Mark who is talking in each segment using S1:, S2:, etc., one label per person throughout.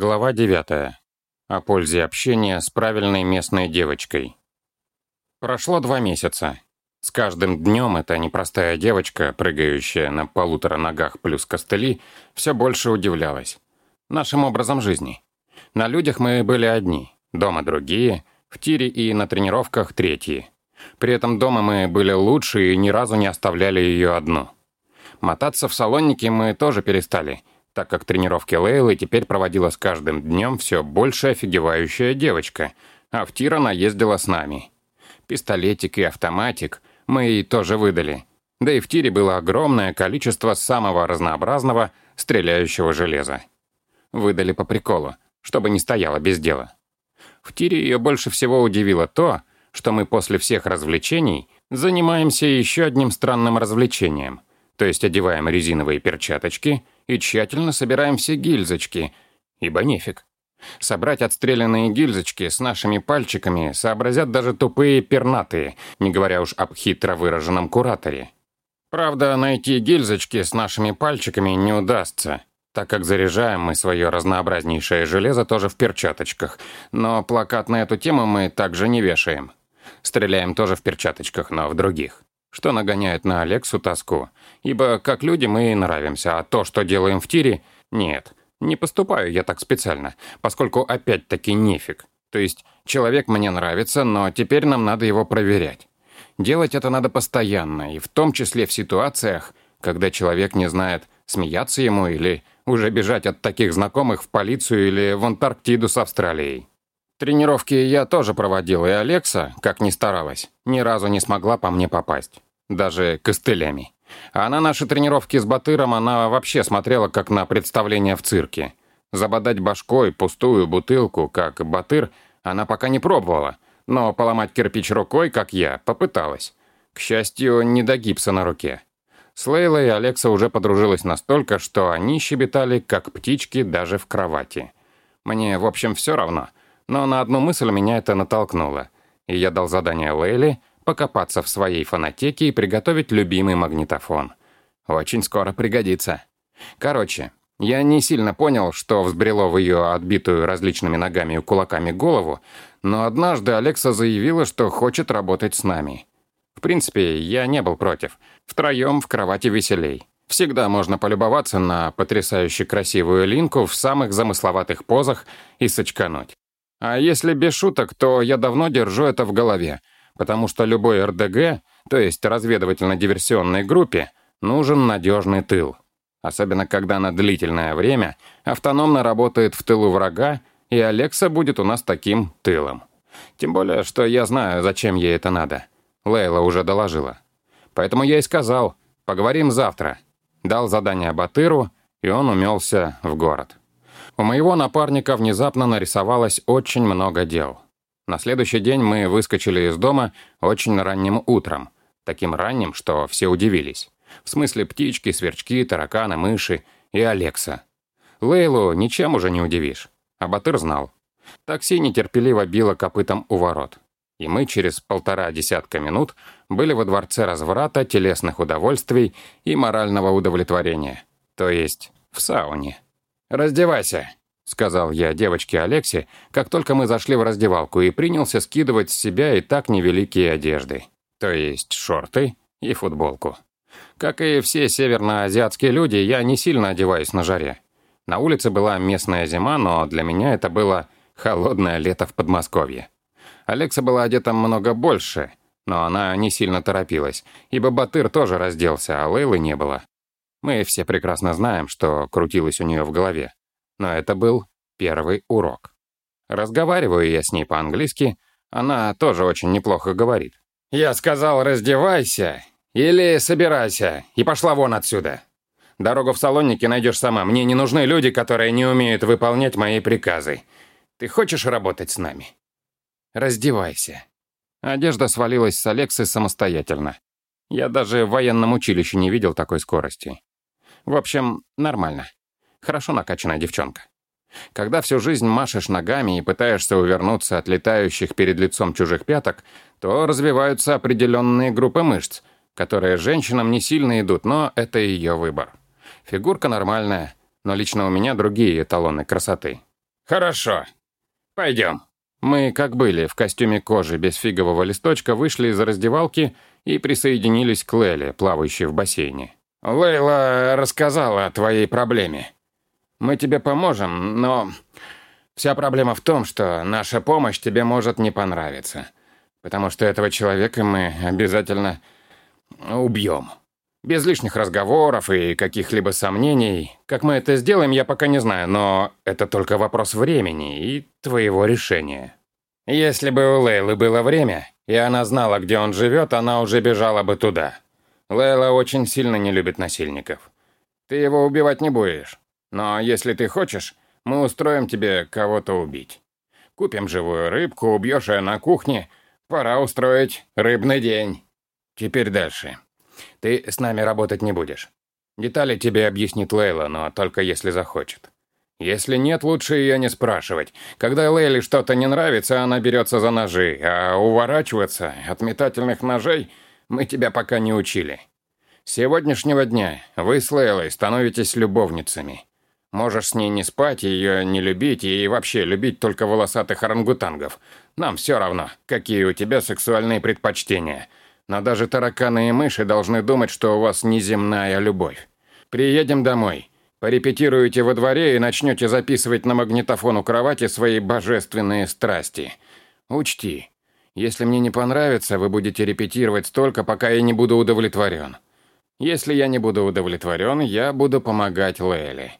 S1: Глава 9. О пользе общения с правильной местной девочкой. Прошло два месяца. С каждым днем эта непростая девочка, прыгающая на полутора ногах плюс костыли, все больше удивлялась. Нашим образом жизни. На людях мы были одни, дома другие, в тире и на тренировках третьи. При этом дома мы были лучше и ни разу не оставляли ее одну. Мотаться в салоннике мы тоже перестали – так как тренировки Лейлы теперь проводила с каждым днем все больше офигевающая девочка, а в тир она ездила с нами. Пистолетик и автоматик мы ей тоже выдали. Да и в тире было огромное количество самого разнообразного стреляющего железа. Выдали по приколу, чтобы не стояла без дела. В тире ее больше всего удивило то, что мы после всех развлечений занимаемся еще одним странным развлечением, то есть одеваем резиновые перчаточки – и тщательно собираем все гильзочки, ибо нефиг. Собрать отстрелянные гильзочки с нашими пальчиками сообразят даже тупые пернатые, не говоря уж об хитро выраженном кураторе. Правда, найти гильзочки с нашими пальчиками не удастся, так как заряжаем мы свое разнообразнейшее железо тоже в перчаточках, но плакат на эту тему мы также не вешаем. Стреляем тоже в перчаточках, но в других что нагоняет на Алексу тоску, ибо как люди мы и нравимся, а то, что делаем в тире, нет. Не поступаю я так специально, поскольку опять-таки нефиг. То есть человек мне нравится, но теперь нам надо его проверять. Делать это надо постоянно, и в том числе в ситуациях, когда человек не знает, смеяться ему или уже бежать от таких знакомых в полицию или в Антарктиду с Австралией. Тренировки я тоже проводил, и Алекса, как ни старалась, ни разу не смогла по мне попасть. Даже костылями. А на наши тренировки с Батыром она вообще смотрела как на представление в цирке. Забодать башкой пустую бутылку, как Батыр, она пока не пробовала, но поломать кирпич рукой, как я, попыталась. К счастью, не до гипса на руке. С Лейлой Алекса уже подружилась настолько, что они щебетали, как птички, даже в кровати. Мне, в общем, все равно — но на одну мысль меня это натолкнуло, и я дал задание Лейли покопаться в своей фонотеке и приготовить любимый магнитофон. Очень скоро пригодится. Короче, я не сильно понял, что взбрело в ее отбитую различными ногами и кулаками голову, но однажды Алекса заявила, что хочет работать с нами. В принципе, я не был против. Втроем в кровати веселей. Всегда можно полюбоваться на потрясающе красивую линку в самых замысловатых позах и сочкануть. А если без шуток, то я давно держу это в голове, потому что любой РДГ, то есть разведывательно-диверсионной группе, нужен надежный тыл. Особенно когда на длительное время автономно работает в тылу врага, и Алекса будет у нас таким тылом. Тем более, что я знаю, зачем ей это надо. Лейла уже доложила. Поэтому я и сказал, поговорим завтра. Дал задание Батыру, и он умелся в город. У моего напарника внезапно нарисовалось очень много дел. На следующий день мы выскочили из дома очень ранним утром. Таким ранним, что все удивились. В смысле птички, сверчки, тараканы, мыши и Алекса. Лейлу ничем уже не удивишь. А Батыр знал. Такси нетерпеливо било копытом у ворот. И мы через полтора десятка минут были во дворце разврата, телесных удовольствий и морального удовлетворения. То есть в сауне. «Раздевайся», — сказал я девочке Алексе, как только мы зашли в раздевалку и принялся скидывать с себя и так невеликие одежды, то есть шорты и футболку. Как и все северноазиатские люди, я не сильно одеваюсь на жаре. На улице была местная зима, но для меня это было холодное лето в Подмосковье. Алекса была одета много больше, но она не сильно торопилась, ибо Батыр тоже разделся, а Лейлы не было. Мы все прекрасно знаем, что крутилось у нее в голове. Но это был первый урок. Разговариваю я с ней по-английски, она тоже очень неплохо говорит. «Я сказал, раздевайся или собирайся и пошла вон отсюда. Дорогу в Салоннике найдешь сама. Мне не нужны люди, которые не умеют выполнять мои приказы. Ты хочешь работать с нами? Раздевайся». Одежда свалилась с Алексы самостоятельно. Я даже в военном училище не видел такой скорости. В общем, нормально. Хорошо накачанная девчонка. Когда всю жизнь машешь ногами и пытаешься увернуться от летающих перед лицом чужих пяток, то развиваются определенные группы мышц, которые женщинам не сильно идут, но это ее выбор. Фигурка нормальная, но лично у меня другие эталоны красоты. Хорошо. Пойдем. Мы, как были, в костюме кожи без фигового листочка, вышли из раздевалки и присоединились к Леле, плавающей в бассейне. «Лейла рассказала о твоей проблеме. Мы тебе поможем, но вся проблема в том, что наша помощь тебе может не понравиться, потому что этого человека мы обязательно убьем. Без лишних разговоров и каких-либо сомнений. Как мы это сделаем, я пока не знаю, но это только вопрос времени и твоего решения. Если бы у Лейлы было время, и она знала, где он живет, она уже бежала бы туда. Лейла очень сильно не любит насильников. Ты его убивать не будешь. Но если ты хочешь, мы устроим тебе кого-то убить. Купим живую рыбку, убьешь ее на кухне. Пора устроить рыбный день. Теперь дальше. Ты с нами работать не будешь. Детали тебе объяснит Лейла, но только если захочет. Если нет, лучше ее не спрашивать. Когда Лейле что-то не нравится, она берется за ножи, а уворачиваться от метательных ножей мы тебя пока не учили. С сегодняшнего дня вы с Лейлой становитесь любовницами. Можешь с ней не спать, ее не любить и вообще любить только волосатых орангутангов. Нам все равно, какие у тебя сексуальные предпочтения. Но даже тараканы и мыши должны думать, что у вас неземная любовь. Приедем домой. Порепетируете во дворе и начнете записывать на магнитофон у кровати свои божественные страсти. Учти, если мне не понравится, вы будете репетировать столько, пока я не буду удовлетворен. Если я не буду удовлетворен, я буду помогать Лейли.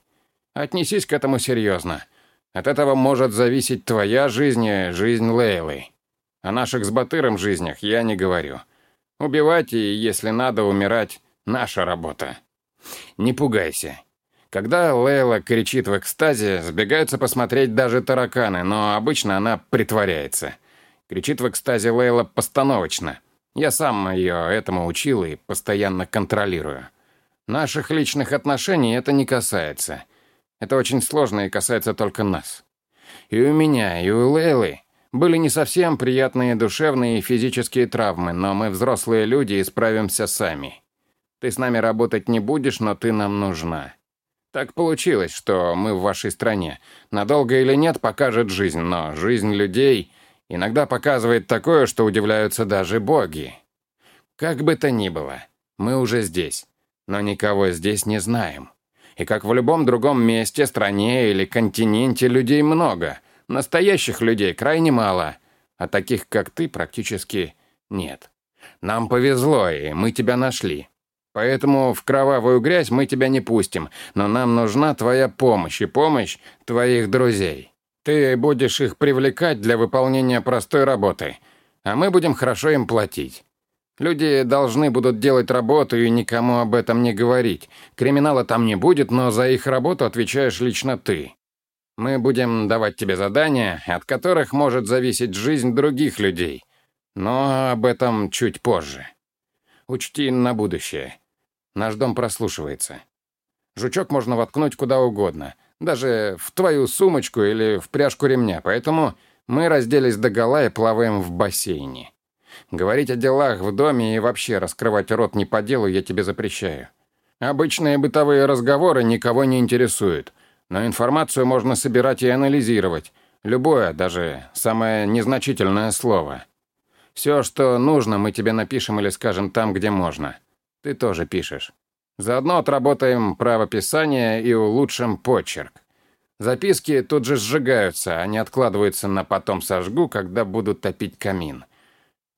S1: Отнесись к этому серьезно. От этого может зависеть твоя жизнь и жизнь Лейлы. О наших с Батыром жизнях я не говорю. Убивать и, если надо, умирать – наша работа. Не пугайся. Когда Лейла кричит в экстазе, сбегаются посмотреть даже тараканы, но обычно она притворяется. Кричит в экстазе Лейла постановочно. Я сам ее этому учил и постоянно контролирую. Наших личных отношений это не касается. Это очень сложно и касается только нас. И у меня, и у Лейлы были не совсем приятные душевные и физические травмы, но мы взрослые люди и справимся сами. Ты с нами работать не будешь, но ты нам нужна. Так получилось, что мы в вашей стране. Надолго или нет, покажет жизнь, но жизнь людей иногда показывает такое, что удивляются даже боги. Как бы то ни было, мы уже здесь, но никого здесь не знаем. И как в любом другом месте, стране или континенте людей много, настоящих людей крайне мало, а таких, как ты, практически нет. Нам повезло, и мы тебя нашли. Поэтому в кровавую грязь мы тебя не пустим, но нам нужна твоя помощь и помощь твоих друзей. Ты будешь их привлекать для выполнения простой работы, а мы будем хорошо им платить. Люди должны будут делать работу и никому об этом не говорить. Криминала там не будет, но за их работу отвечаешь лично ты. Мы будем давать тебе задания, от которых может зависеть жизнь других людей. Но об этом чуть позже. Учти на будущее. Наш дом прослушивается. Жучок можно воткнуть куда угодно, даже в твою сумочку или в пряжку ремня, поэтому мы разделись догола и плаваем в бассейне. Говорить о делах в доме и вообще раскрывать рот не по делу я тебе запрещаю. Обычные бытовые разговоры никого не интересуют, но информацию можно собирать и анализировать. Любое, даже самое незначительное слово. Все, что нужно, мы тебе напишем или скажем там, где можно. Ты тоже пишешь. Заодно отработаем правописание и улучшим почерк. Записки тут же сжигаются, они откладываются на потом сожгу, когда будут топить камин.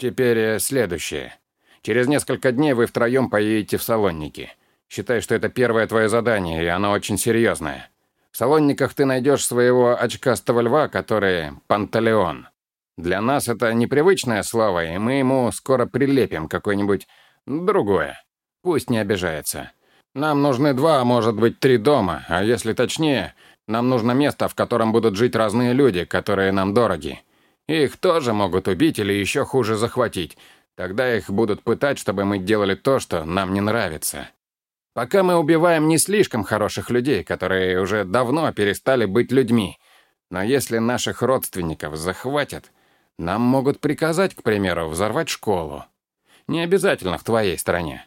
S1: Теперь э, следующее. Через несколько дней вы втроем поедете в Салонники. Считай, что это первое твое задание, и оно очень серьезное. В Салонниках ты найдешь своего очкастого льва, который Панталеон. Для нас это непривычное слово, и мы ему скоро прилепим какое-нибудь другое. Пусть не обижается. Нам нужны два, а может быть, три дома, а если точнее, нам нужно место, в котором будут жить разные люди, которые нам дороги. Их тоже могут убить или еще хуже захватить. Тогда их будут пытать, чтобы мы делали то, что нам не нравится. Пока мы убиваем не слишком хороших людей, которые уже давно перестали быть людьми. Но если наших родственников захватят, нам могут приказать, к примеру, взорвать школу. Не обязательно в твоей стране.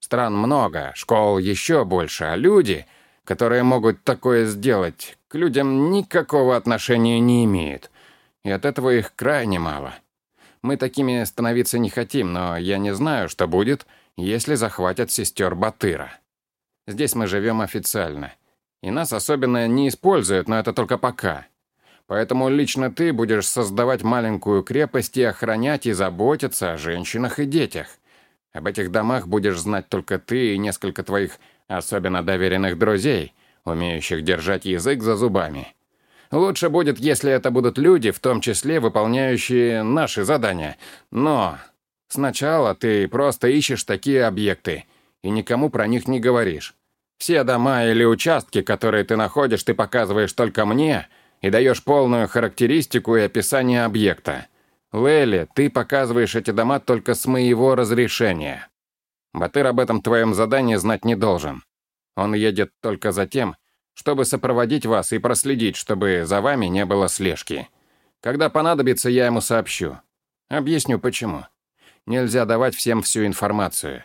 S1: Стран много, школ еще больше, а люди, которые могут такое сделать, к людям никакого отношения не имеют. И от этого их крайне мало. Мы такими становиться не хотим, но я не знаю, что будет, если захватят сестер Батыра. Здесь мы живем официально. И нас особенно не используют, но это только пока. Поэтому лично ты будешь создавать маленькую крепость и охранять и заботиться о женщинах и детях. Об этих домах будешь знать только ты и несколько твоих особенно доверенных друзей, умеющих держать язык за зубами. Лучше будет, если это будут люди, в том числе выполняющие наши задания. Но сначала ты просто ищешь такие объекты и никому про них не говоришь. Все дома или участки, которые ты находишь, ты показываешь только мне и даешь полную характеристику и описание объекта. Лели, ты показываешь эти дома только с моего разрешения. Батыр об этом твоем задании знать не должен. Он едет только за тем, чтобы сопроводить вас и проследить, чтобы за вами не было слежки. Когда понадобится, я ему сообщу. Объясню, почему. Нельзя давать всем всю информацию.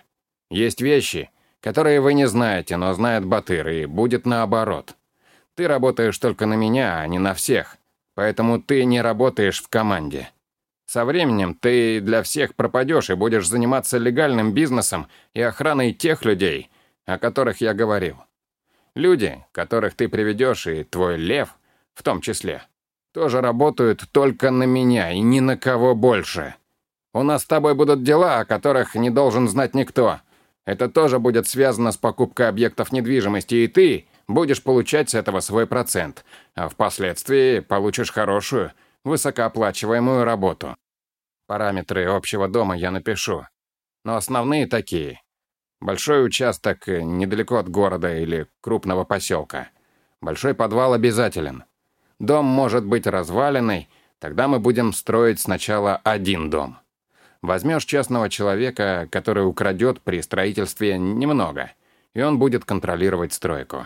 S1: Есть вещи, которые вы не знаете, но знает Батыр, и будет наоборот. Ты работаешь только на меня, а не на всех, поэтому ты не работаешь в команде. Со временем ты для всех пропадешь и будешь заниматься легальным бизнесом и охраной тех людей, о которых я говорил. Люди, которых ты приведешь, и твой лев, в том числе, тоже работают только на меня и ни на кого больше. У нас с тобой будут дела, о которых не должен знать никто. Это тоже будет связано с покупкой объектов недвижимости, и ты будешь получать с этого свой процент, а впоследствии получишь хорошую, высокооплачиваемую работу. Параметры общего дома я напишу. Но основные такие. Большой участок э, недалеко от города или крупного поселка. Большой подвал обязателен. Дом может быть разваленный, тогда мы будем строить сначала один дом. Возьмешь честного человека, который украдет при строительстве немного, и он будет контролировать стройку.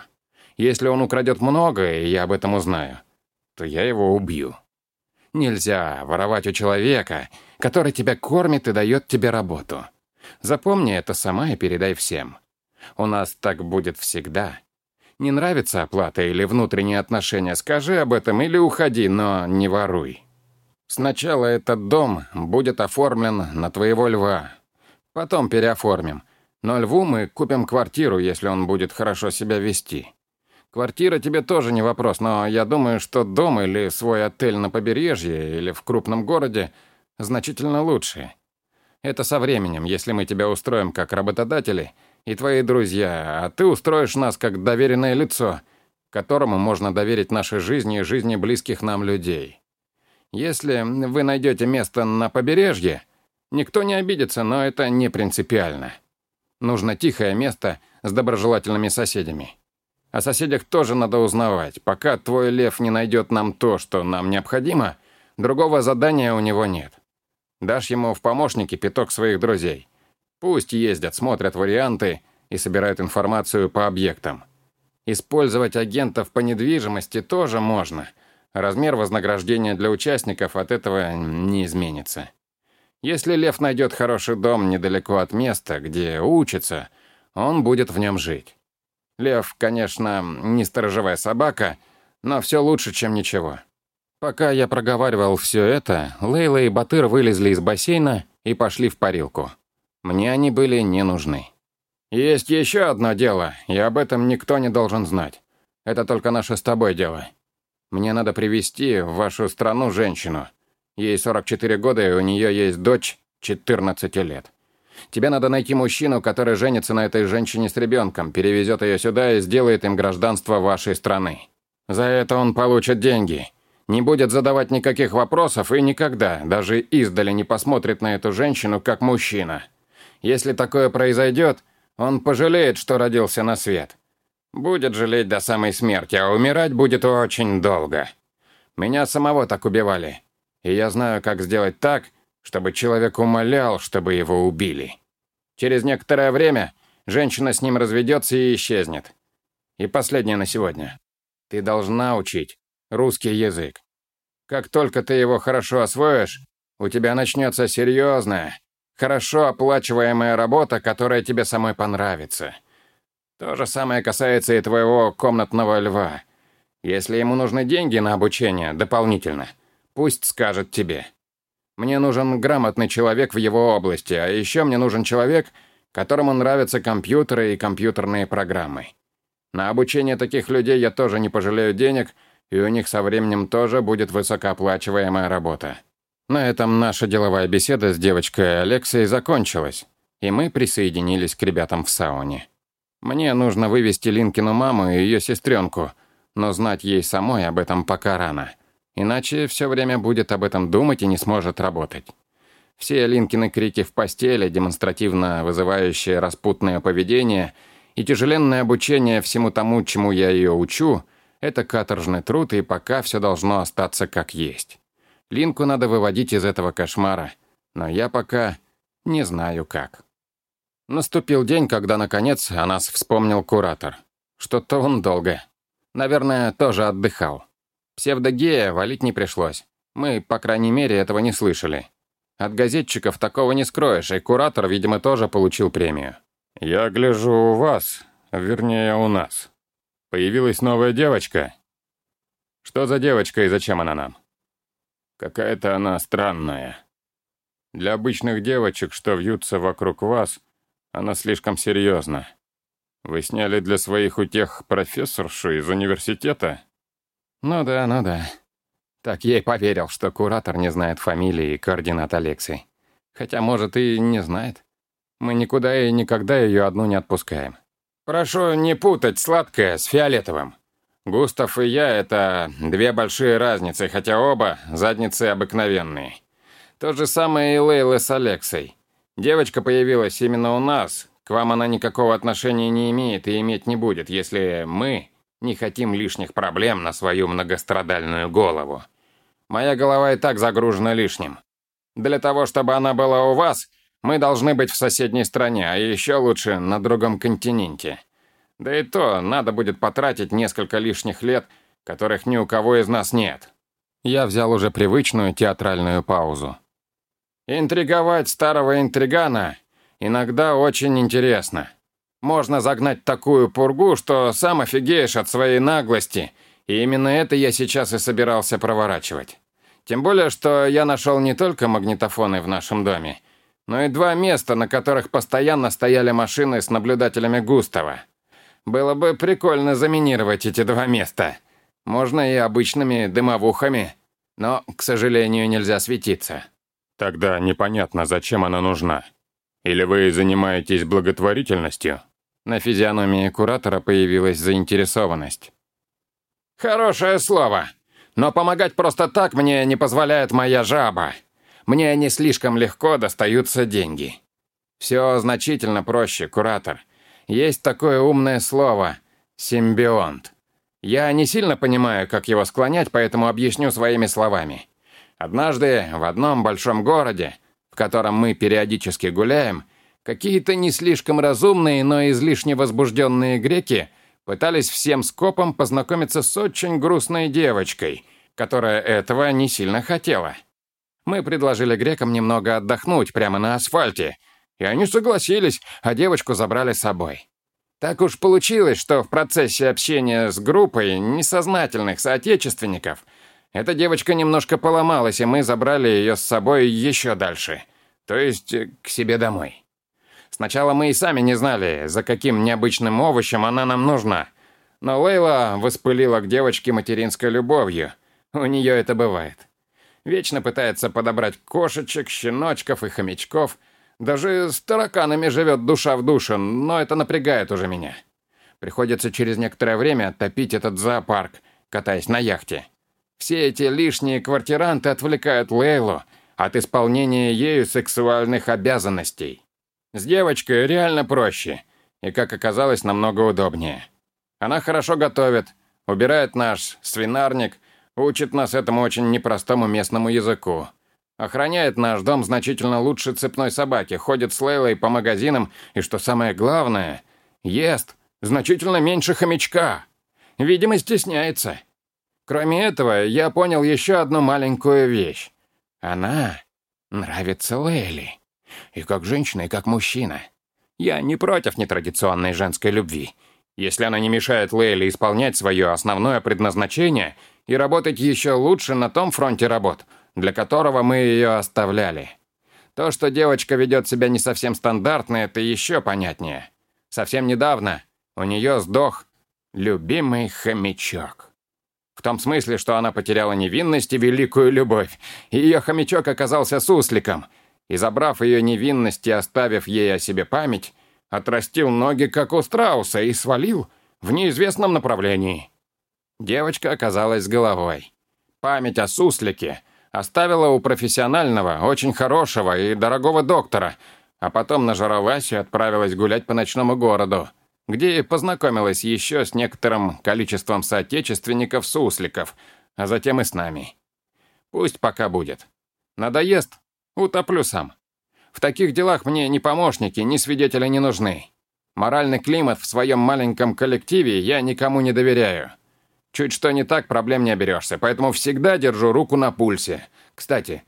S1: Если он украдет много, и я об этом узнаю, то я его убью. Нельзя воровать у человека, который тебя кормит и дает тебе работу. Запомни это сама и передай всем. У нас так будет всегда. Не нравится оплата или внутренние отношения, скажи об этом или уходи, но не воруй. Сначала этот дом будет оформлен на твоего льва. Потом переоформим. Но льву мы купим квартиру, если он будет хорошо себя вести. Квартира тебе тоже не вопрос, но я думаю, что дом или свой отель на побережье или в крупном городе значительно лучше. Это со временем, если мы тебя устроим как работодатели и твои друзья, а ты устроишь нас как доверенное лицо, которому можно доверить наши жизни и жизни близких нам людей. Если вы найдете место на побережье, никто не обидится, но это не принципиально. Нужно тихое место с доброжелательными соседями. О соседях тоже надо узнавать. Пока твой лев не найдет нам то, что нам необходимо, другого задания у него нет. Дашь ему в помощники пяток своих друзей. Пусть ездят, смотрят варианты и собирают информацию по объектам. Использовать агентов по недвижимости тоже можно. Размер вознаграждения для участников от этого не изменится. Если Лев найдет хороший дом недалеко от места, где учится, он будет в нем жить. Лев, конечно, не сторожевая собака, но все лучше, чем ничего. Пока я проговаривал все это, Лейла и Батыр вылезли из бассейна и пошли в парилку. Мне они были не нужны. «Есть еще одно дело, и об этом никто не должен знать. Это только наше с тобой дело. Мне надо привести в вашу страну женщину. Ей 44 года, и у нее есть дочь 14 лет. Тебе надо найти мужчину, который женится на этой женщине с ребенком, перевезет ее сюда и сделает им гражданство вашей страны. За это он получит деньги. Не будет задавать никаких вопросов и никогда, даже издали не посмотрит на эту женщину как мужчина. Если такое произойдет, он пожалеет, что родился на свет. Будет жалеть до самой смерти, а умирать будет очень долго. Меня самого так убивали. И я знаю, как сделать так, чтобы человек умолял, чтобы его убили. Через некоторое время женщина с ним разведется и исчезнет. И последнее на сегодня. Ты должна учить русский язык. Как только ты его хорошо освоишь, у тебя начнется серьезная, хорошо оплачиваемая работа, которая тебе самой понравится. То же самое касается и твоего комнатного льва. Если ему нужны деньги на обучение дополнительно, пусть скажет тебе. Мне нужен грамотный человек в его области, а еще мне нужен человек, которому нравятся компьютеры и компьютерные программы. На обучение таких людей я тоже не пожалею денег, и у них со временем тоже будет высокооплачиваемая работа. На этом наша деловая беседа с девочкой Алексой закончилась, и мы присоединились к ребятам в сауне. Мне нужно вывести Линкину маму и ее сестренку, но знать ей самой об этом пока рано. Иначе все время будет об этом думать и не сможет работать. Все Линкины крики в постели, демонстративно вызывающие распутное поведение и тяжеленное обучение всему тому, чему я ее учу, это каторжный труд, и пока все должно остаться как есть. Линку надо выводить из этого кошмара, но я пока не знаю как. Наступил день, когда, наконец, о нас вспомнил куратор. Что-то он долго. Наверное, тоже отдыхал. Псевдогея валить не пришлось. Мы, по крайней мере, этого не слышали. От газетчиков такого не скроешь, и куратор, видимо, тоже получил премию. «Я гляжу у вас, вернее, у нас. Появилась новая девочка. Что за девочка и зачем она нам?» Какая-то она странная. Для обычных девочек, что вьются вокруг вас, она слишком серьезна. Вы сняли для своих утех профессоршу из университета? Ну да, ну да. Так и поверил, что куратор не знает фамилии и координат Алексы. Хотя, может, и не знает. Мы никуда и никогда ее одну не отпускаем. Прошу не путать сладкое с фиолетовым. Густав и я — это две большие разницы, хотя оба задницы обыкновенные. То же самое и Лейла с Алексой. Девочка появилась именно у нас. К вам она никакого отношения не имеет и иметь не будет, если мы не хотим лишних проблем на свою многострадальную голову. Моя голова и так загружена лишним. Для того, чтобы она была у вас, мы должны быть в соседней стране, а еще лучше на другом континенте. Да и то, надо будет потратить несколько лишних лет, которых ни у кого из нас нет. Я взял уже привычную театральную паузу. Интриговать старого интригана иногда очень интересно. Можно загнать такую пургу, что сам офигеешь от своей наглости, и именно это я сейчас и собирался проворачивать. Тем более, что я нашел не только магнитофоны в нашем доме, но и два места, на которых постоянно стояли машины с наблюдателями Густава. Было бы прикольно заминировать эти два места. Можно и обычными дымовухами, но, к сожалению, нельзя светиться. Тогда непонятно, зачем она нужна. Или вы занимаетесь благотворительностью? На физиономии куратора появилась заинтересованность. Хорошее слово. Но помогать просто так мне не позволяет моя жаба. Мне не слишком легко достаются деньги. Все значительно проще, куратор. Есть такое умное слово — симбионт. Я не сильно понимаю, как его склонять, поэтому объясню своими словами. Однажды в одном большом городе, в котором мы периодически гуляем, какие-то не слишком разумные, но излишне возбужденные греки пытались всем скопом познакомиться с очень грустной девочкой, которая этого не сильно хотела. Мы предложили грекам немного отдохнуть прямо на асфальте — и они согласились, а девочку забрали с собой. Так уж получилось, что в процессе общения с группой несознательных соотечественников эта девочка немножко поломалась, и мы забрали ее с собой еще дальше, то есть э, к себе домой. Сначала мы и сами не знали, за каким необычным овощем она нам нужна, но Лейла воспылила к девочке материнской любовью. У нее это бывает. Вечно пытается подобрать кошечек, щеночков и хомячков – даже с тараканами живет душа в душу, но это напрягает уже меня. Приходится через некоторое время топить этот зоопарк, катаясь на яхте. Все эти лишние квартиранты отвлекают Лейлу от исполнения ею сексуальных обязанностей. С девочкой реально проще, и, как оказалось, намного удобнее. Она хорошо готовит, убирает наш свинарник, учит нас этому очень непростому местному языку. Охраняет наш дом значительно лучше цепной собаки, ходит с Лейлой по магазинам и, что самое главное, ест значительно меньше хомячка. Видимо, стесняется. Кроме этого, я понял еще одну маленькую вещь. Она нравится Лейли. И как женщина, и как мужчина. Я не против нетрадиционной женской любви. Если она не мешает Лейле исполнять свое основное предназначение и работать еще лучше на том фронте работ, для которого мы ее оставляли. То, что девочка ведет себя не совсем стандартно, это еще понятнее. Совсем недавно у нее сдох любимый хомячок. В том смысле, что она потеряла невинность и великую любовь. И ее хомячок оказался сусликом. И забрав ее невинность и оставив ей о себе память, отрастил ноги, как у страуса, и свалил в неизвестном направлении. Девочка оказалась с головой. Память о суслике оставила у профессионального, очень хорошего и дорогого доктора, а потом нажралась и отправилась гулять по ночному городу где познакомилась еще с некоторым количеством соотечественников-сусликов, а затем и с нами. Пусть пока будет. Надоест? Утоплю сам. В таких делах мне ни помощники, ни свидетели не нужны. Моральный климат в своем маленьком коллективе я никому не доверяю. Чуть что не так, проблем не оберешься, поэтому всегда держу руку на пульсе. Кстати,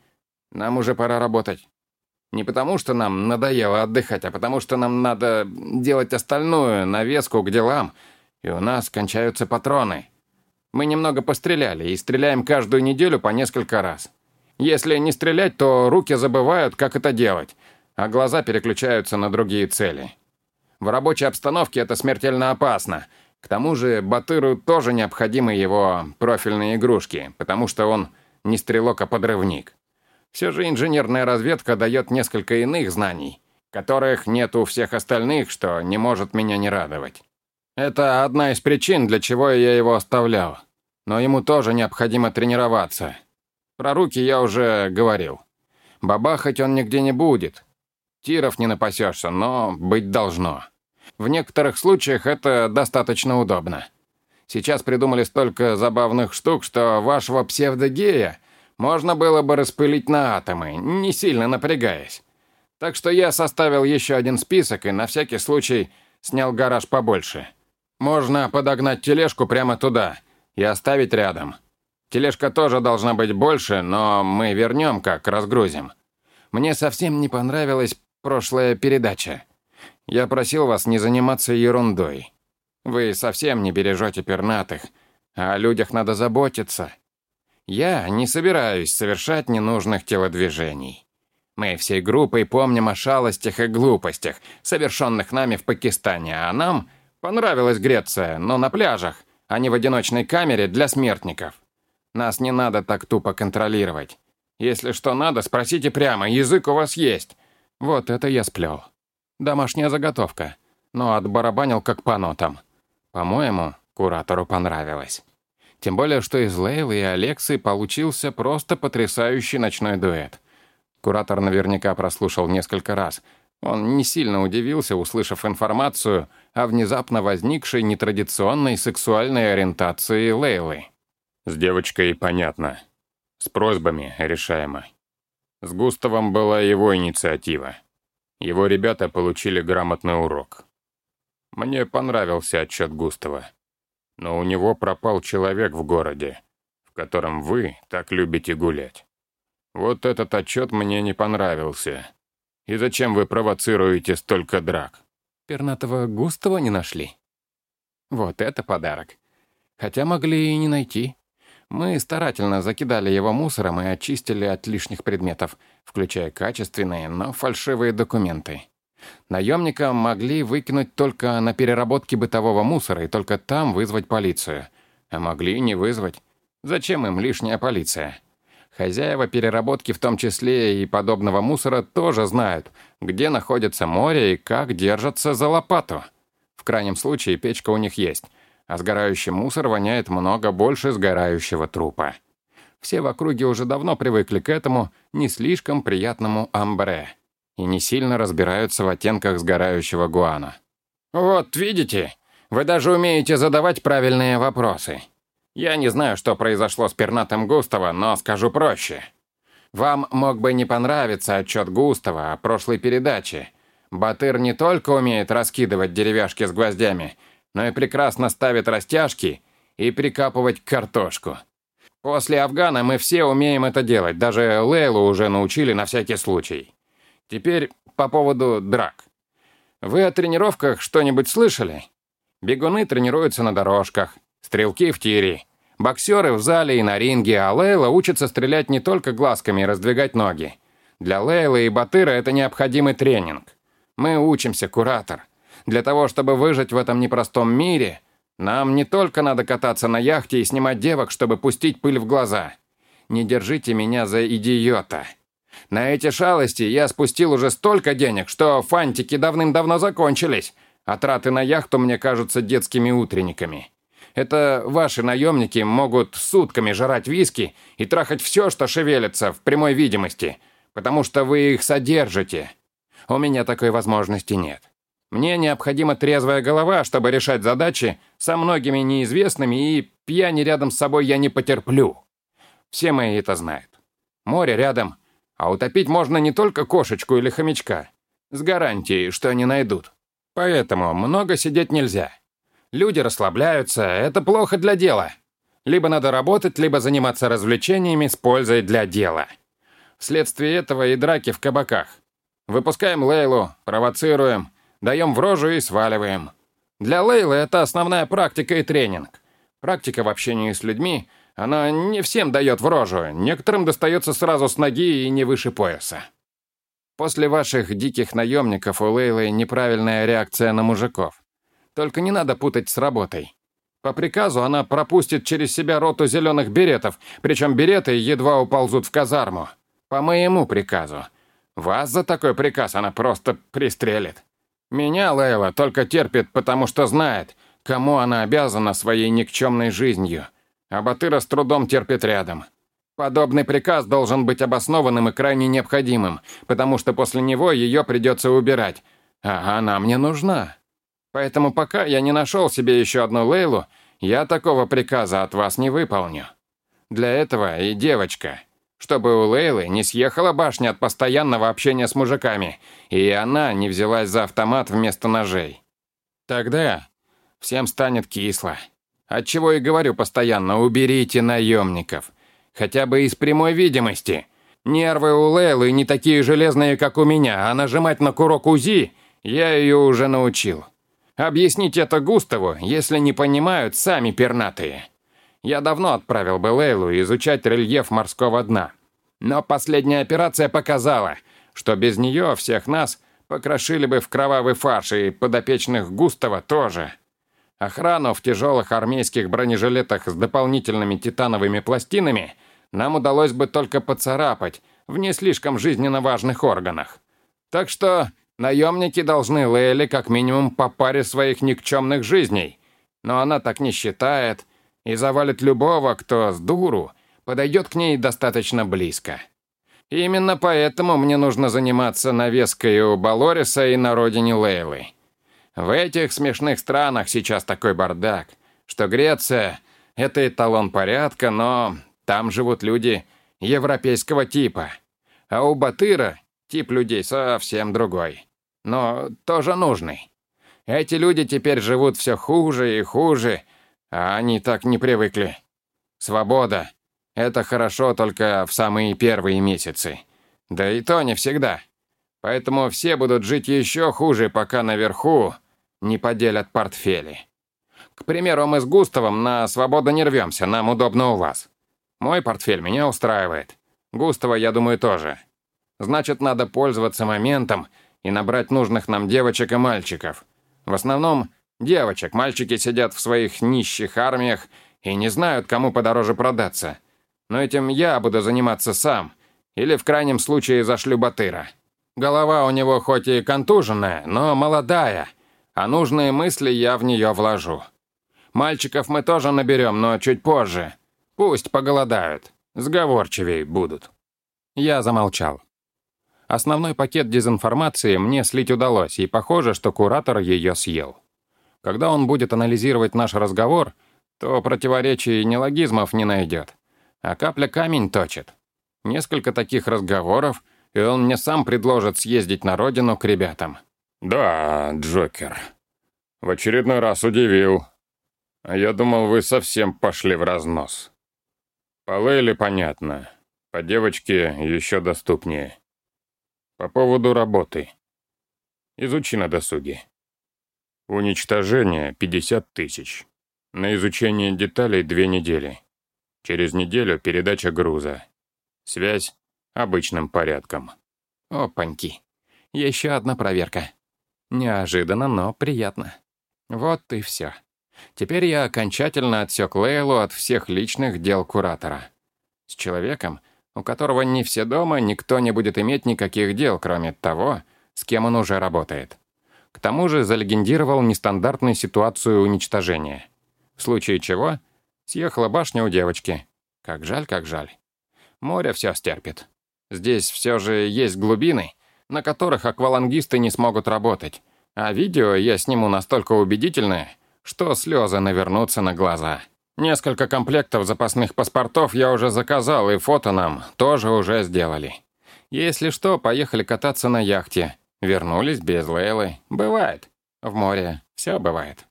S1: нам уже пора работать. Не потому, что нам надоело отдыхать, а потому, что нам надо делать остальную навеску к делам, и у нас кончаются патроны. Мы немного постреляли и стреляем каждую неделю по несколько раз. Если не стрелять, то руки забывают, как это делать, а глаза переключаются на другие цели. В рабочей обстановке это смертельно опасно. К тому же Батыру тоже необходимы его профильные игрушки, потому что он не стрелок, а подрывник. Все же инженерная разведка дает несколько иных знаний, которых нет у всех остальных, что не может меня не радовать. Это одна из причин, для чего я его оставлял. Но ему тоже необходимо тренироваться. Про руки я уже говорил. Бабахать он нигде не будет. Тиров не напасешься, но быть должно. В некоторых случаях это достаточно удобно. Сейчас придумали столько забавных штук, что вашего псевдогея можно было бы распылить на атомы, не сильно напрягаясь. Так что я составил еще один список и на всякий случай снял гараж побольше. Можно подогнать тележку прямо туда и оставить рядом. Тележка тоже должна быть больше, но мы вернем, как разгрузим. Мне совсем не понравилась прошлая передача. Я просил вас не заниматься ерундой. Вы совсем не бережете пернатых, а о людях надо заботиться. Я не собираюсь совершать ненужных телодвижений. Мы всей группой помним о шалостях и глупостях, совершенных нами в Пакистане, а нам понравилась Греция, но на пляжах, а не в одиночной камере для смертников. Нас не надо так тупо контролировать. Если что надо, спросите прямо, язык у вас есть. Вот это я сплел. Домашняя заготовка, но отбарабанил как по нотам. По-моему, куратору понравилось. Тем более, что из Лейлы и Алексы получился просто потрясающий ночной дуэт. Куратор наверняка прослушал несколько раз. Он не сильно удивился, услышав информацию о внезапно возникшей нетрадиционной сексуальной ориентации Лейлы. С девочкой понятно. С просьбами решаемо. С Густавом была его инициатива. Его ребята получили грамотный урок. Мне понравился отчет Густава но у него пропал человек в городе, в котором вы так любите гулять. Вот этот отчет мне не понравился. И зачем вы провоцируете столько драк?
S2: Пернатого Густава не нашли? Вот это подарок. Хотя могли и не найти. Мы старательно закидали его мусором и очистили от лишних предметов, включая качественные, но фальшивые документы. Наемника могли выкинуть только на переработке бытового мусора и только там вызвать полицию. А могли не вызвать. Зачем им лишняя полиция? Хозяева переработки в том числе и подобного мусора тоже знают, где находится море и как держатся за лопату. В крайнем случае печка у них есть, а сгорающий мусор воняет много больше сгорающего трупа. Все в округе уже давно привыкли к этому не слишком приятному амбре и не сильно разбираются в оттенках сгорающего гуана. «Вот, видите, вы даже умеете задавать правильные вопросы. Я не знаю, что произошло с пернатым Густава, но скажу проще. Вам мог бы не понравиться отчет Густава о прошлой передаче. Батыр не только умеет раскидывать деревяшки с гвоздями, но и прекрасно ставит растяжки и прикапывать картошку. После Афгана мы все умеем это делать, даже Лейлу уже научили на всякий случай. Теперь по поводу драк. Вы о тренировках что-нибудь слышали?
S1: Бегуны тренируются на дорожках, стрелки в тире, боксеры в зале и на ринге, а Лейла учится стрелять не только глазками и раздвигать ноги. Для Лейлы и Батыра это необходимый тренинг. Мы учимся, куратор. Для того, чтобы выжить в этом непростом мире, нам не только надо кататься на яхте и снимать девок, чтобы пустить пыль в глаза. Не держите меня за идиота. На эти шалости я спустил уже столько денег, что фантики давным-давно закончились, а траты на яхту мне кажутся детскими утренниками. Это ваши наемники могут сутками жрать виски и трахать все, что шевелится в прямой видимости, потому что вы их содержите. У меня такой возможности нет. Мне необходима трезвая голова, чтобы решать задачи со многими неизвестными, и пьяни рядом с собой я не потерплю. Все мои это знают. Море рядом, а утопить можно не только кошечку или хомячка, с гарантией, что они найдут. Поэтому много сидеть нельзя. Люди расслабляются, это плохо для дела. Либо надо работать, либо заниматься развлечениями с пользой для дела. Вследствие этого и драки в кабаках. Выпускаем Лейлу, провоцируем, даем в рожу и сваливаем. Для Лейлы это основная практика и тренинг. Практика в общении с людьми, она не всем дает в рожу, некоторым достается сразу с ноги и не выше пояса. После ваших диких наемников у Лейлы неправильная реакция на мужиков. Только не надо путать с работой. По приказу она пропустит через себя роту зеленых беретов, причем береты едва уползут в казарму. По моему приказу. Вас за такой приказ она просто пристрелит. Меня Лейла только терпит, потому что знает, кому она обязана своей никчемной жизнью. А Батыра с трудом терпит рядом. Подобный приказ должен быть обоснованным и крайне необходимым, потому что после него ее придется убирать. А она мне нужна. Поэтому пока я не нашел себе еще одну Лейлу, я такого приказа от вас не выполню. Для этого и девочка. Чтобы у Лейлы не съехала башня от постоянного общения с мужиками, и она не взялась за автомат вместо ножей. Тогда всем станет кисло. Отчего и говорю постоянно, уберите наемников. Хотя бы из прямой видимости. Нервы у Лейлы не такие железные, как у меня, а нажимать на курок УЗИ я ее уже научил. Объяснить это Густаву, если не понимают сами пернатые. Я давно отправил бы Лейлу изучать рельеф морского дна. Но последняя операция показала, что без нее всех нас покрошили бы в кровавый фарш и подопечных Густава тоже. Охрану в тяжелых армейских бронежилетах с дополнительными титановыми пластинами нам удалось бы только поцарапать в не слишком жизненно важных органах. Так что наемники должны Лейли как минимум по паре своих никчемных жизней. Но она так не считает и завалит любого, кто с дуру подойдет к ней достаточно близко. Именно поэтому мне нужно заниматься навеской у Балориса и на родине Лейлы. В этих смешных странах сейчас такой бардак, что Греция — это эталон порядка, но там живут люди европейского типа. А у Батыра тип людей совсем другой. Но тоже нужный. Эти люди теперь живут все хуже и хуже, а они так не привыкли. Свобода — это хорошо только в самые первые месяцы. Да и то не всегда. Поэтому все будут жить еще хуже, пока наверху не поделят портфели. К примеру, мы с Густавом на свободу не рвемся, нам удобно у вас. Мой портфель меня устраивает. Густава, я думаю, тоже. Значит, надо пользоваться моментом и набрать нужных нам девочек и мальчиков. В основном девочек. Мальчики сидят в своих нищих армиях и не знают, кому подороже продаться. Но этим я буду заниматься сам. Или в крайнем случае зашлю Батыра. Голова у него хоть и контуженная, но молодая, а нужные мысли я в нее вложу. Мальчиков мы тоже наберем, но чуть позже. Пусть поголодают, сговорчивее будут». Я замолчал. Основной пакет дезинформации мне слить удалось, и похоже, что куратор ее съел. Когда он будет анализировать наш разговор, то противоречий и нелогизмов не найдет. А капля камень точит. Несколько таких разговоров, и он мне сам предложит съездить на родину к ребятам.
S3: «Да, Джокер. В очередной раз удивил. Я думал, вы совсем пошли в разнос». По Лейле понятно. По девочке еще доступнее. По поводу работы. Изучи на досуге. Уничтожение 50 тысяч. На изучение деталей две недели. Через неделю передача груза. Связь обычным порядком.
S2: Опаньки. Еще одна проверка. Неожиданно, но приятно. Вот и все. Теперь я окончательно отсек Лейлу от всех личных дел куратора. С человеком, у которого не все дома, никто не будет иметь никаких дел, кроме того, с кем он уже работает. К тому же залегендировал нестандартную ситуацию уничтожения. В случае чего съехала башня у девочки. Как жаль, как жаль. Море все стерпит. Здесь все же есть глубины, на которых аквалангисты не смогут работать. А видео я сниму настолько убедительное, что слезы навернутся на глаза. Несколько комплектов запасных паспортов я уже заказал, и фото нам тоже уже сделали. Если что, поехали кататься на яхте. Вернулись без Лейлы. Бывает. В море все бывает.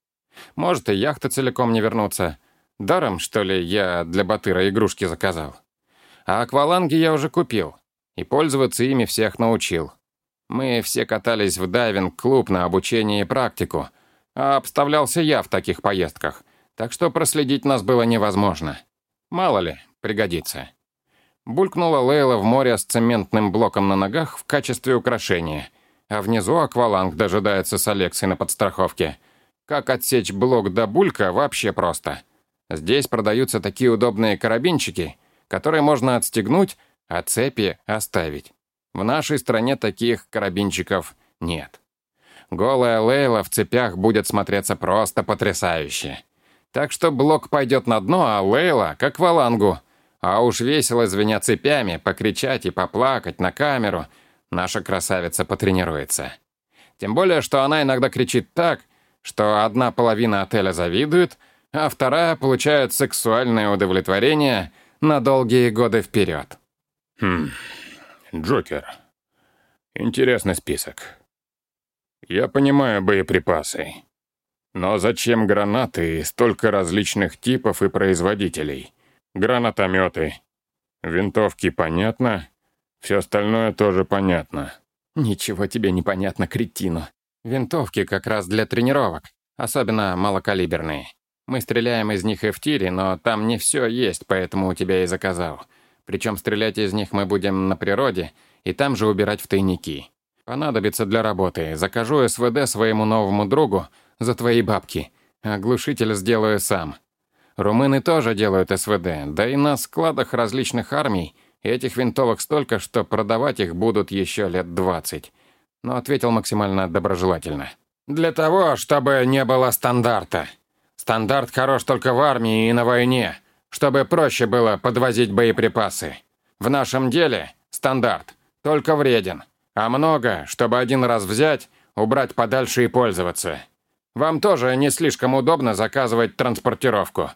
S2: Может, и яхта целиком не вернуться. Даром, что ли, я для Батыра игрушки заказал. А акваланги я уже купил. И пользоваться ими всех научил. Мы все катались в дайвинг-клуб на обучение и практику. А обставлялся я в таких поездках. Так что проследить нас было невозможно. Мало ли, пригодится. Булькнула Лейла в море с цементным блоком на ногах в качестве украшения. А внизу акваланг дожидается с Алексой на подстраховке. Как отсечь блок до булька вообще просто. Здесь продаются такие удобные карабинчики, которые можно отстегнуть, а цепи оставить. В нашей стране таких карабинчиков нет. Голая Лейла в цепях будет смотреться просто потрясающе. Так что блок пойдет на дно, а Лейла — как валангу. А уж весело звеня цепями, покричать и поплакать на камеру, наша красавица потренируется. Тем более, что она иногда кричит так, что одна половина отеля завидует, а вторая получает сексуальное удовлетворение на долгие годы вперед.
S3: Хм, Джокер. Интересный список. Я понимаю боеприпасы. Но зачем гранаты столько различных типов и производителей? Гранатометы. Винтовки понятно. Все остальное тоже понятно.
S2: Ничего тебе не понятно, кретину. Винтовки как раз для тренировок, особенно малокалиберные. Мы стреляем из них и в тире, но там не все есть, поэтому у тебя и заказал. Причем стрелять из них мы будем на природе и там же убирать в тайники. Понадобится для работы. Закажу СВД своему новому другу за твои бабки. А глушитель сделаю сам. Румыны тоже делают СВД, да и на складах различных армий этих винтовок столько, что продавать их будут еще лет 20. Но ответил максимально доброжелательно. Для того, чтобы не было стандарта. Стандарт хорош только в армии и на войне, чтобы проще было подвозить боеприпасы. В нашем деле стандарт только вреден, а много, чтобы один раз взять, убрать подальше и пользоваться. Вам тоже не слишком удобно заказывать транспортировку.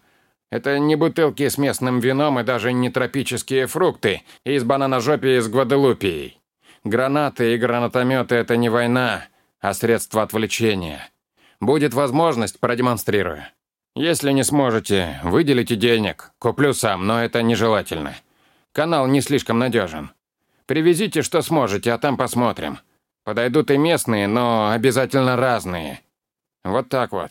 S2: Это не бутылки с местным вином и даже не тропические фрукты из бананожопии с Гваделупией. Гранаты и гранатометы — это не война, а средство отвлечения. Будет возможность, продемонстрирую. Если не сможете, выделите денег, куплю сам, но это нежелательно. Канал не слишком надежен. Привезите, что сможете, а там посмотрим. Подойдут и местные, но обязательно разные. Вот так вот.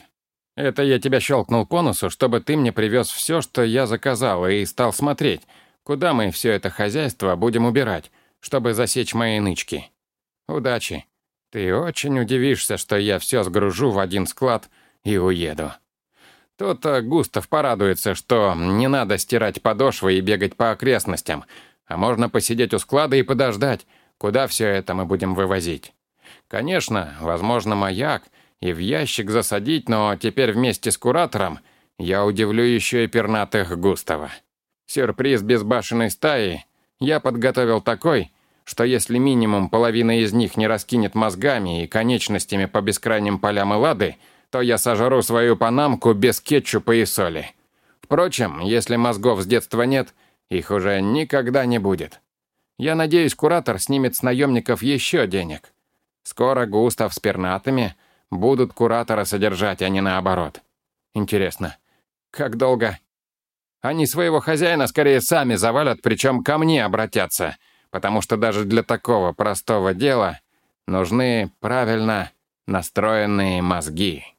S2: Это я тебя щелкнул по носу, чтобы ты мне привез все, что я заказал, и стал смотреть, куда мы все это хозяйство будем убирать, чтобы засечь мои нычки. Удачи. Ты очень удивишься, что я все сгружу в один склад и уеду. Тут-то Густав порадуется, что не надо стирать подошвы и бегать по окрестностям, а можно посидеть у склада и подождать, куда все это мы будем вывозить. Конечно, возможно, маяк — и в ящик засадить, но теперь вместе с куратором я удивлю еще и пернатых Густава. Сюрприз безбашенной стаи я подготовил такой, что если минимум половина из них не раскинет мозгами и конечностями по бескрайним полям Эллады, то я сожру свою панамку без кетчупа и соли. Впрочем, если мозгов с детства нет, их уже никогда не будет. Я надеюсь, куратор снимет с наемников еще денег. Скоро Густав с пернатыми будут куратора содержать, а не наоборот. Интересно, как долго? Они своего хозяина скорее сами завалят, причем ко мне обратятся, потому что даже для такого простого дела нужны правильно настроенные мозги.